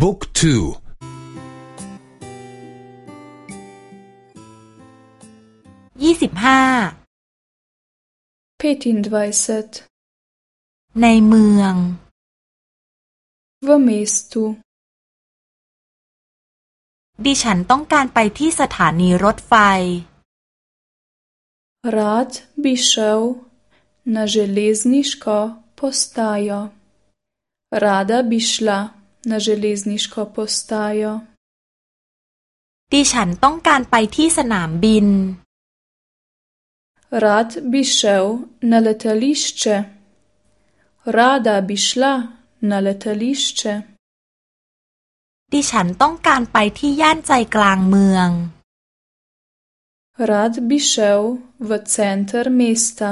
บุ๊กทูยี่สิบห้าพีตินดวเซตในเมืองวเมสตู ดิฉันต้องการไปที่สถานีรถไฟรัดบิเชลนาเจลิสนิชกาพสตายาราดาบิชลา na železniško postajo ดิฉันต้องการไปที่สนามบิน Rad bi šel na letališče. Rada bi šla na letališče. ดิฉันต้องการไปที่ย่านใจกลางเมือง Rad bi šel v center mesta.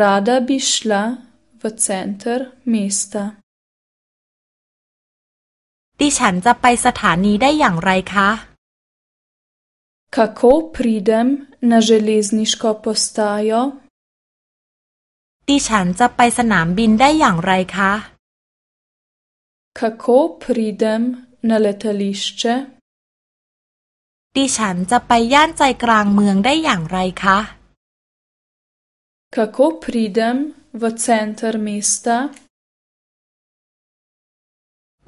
Rada bi šla v center mesta. ดิฉันจะไปสถานีได้อย่างไรคะ Kako pridem na železniško postajo? ดิฉันจะไปสนามบินได้อย่างไรคะ Kako pridem na letališče? ดิฉันจะไปย่านใจกลางเมืองได้อย่างไรคะ Kako pridem v center m i s t a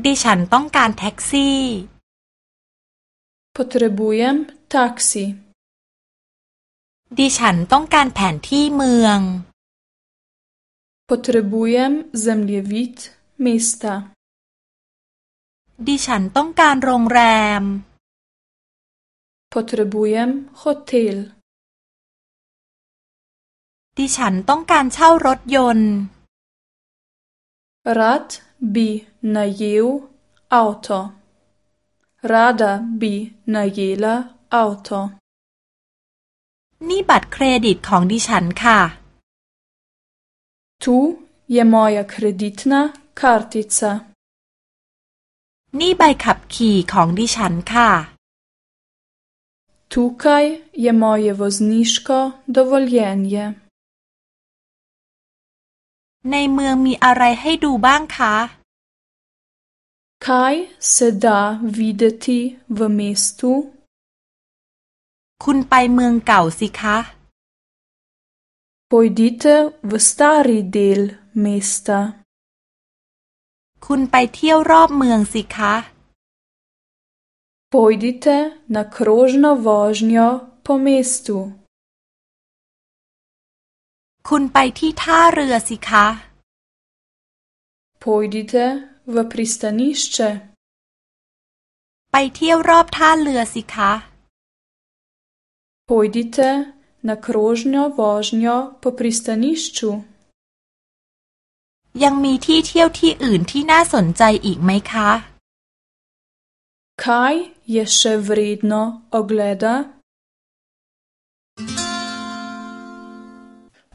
ดิฉันต้องการแท็กซี่ Potrebujem taksi ดิฉันต้องการแผนที่เมือง Potrebujem zemljevid mesta ดิฉันต้องการโรงแรม Potrebujem hotel ดิฉันต้องการเช่ารถยนต์ร a bi najel avto. Rada bi najela avto. นี่บัตรเครดิตของดิฉันค่ะ Tu je moja kreditna kartica. นี่ใบขับขี่ของดิฉันค่ะ Tukaj je moje vozniško dovoljenje. ในเมืองมีอะไรให้ดูบ้างคะ Kaj se da videti v mestu? คุณไปเมืองเก่าสิคะ Pojdite v stari del mesta. คุณไปเที่ยวรอบเมืองสิคะ Pojdite na krožno vožnjo po mestu. คุณไปที่ท่าเรือสิคะพอดีเวปริสตานิชเชไปเที่ยวรอบท่าเรือสิคะพอดีเตนักโรจนโยวอจนโปปริสตานิชชูยังมีที่เที่ยวที่อื่นที่น่าสนใจอีกไหมคะ Kaj je še vredno ogleda?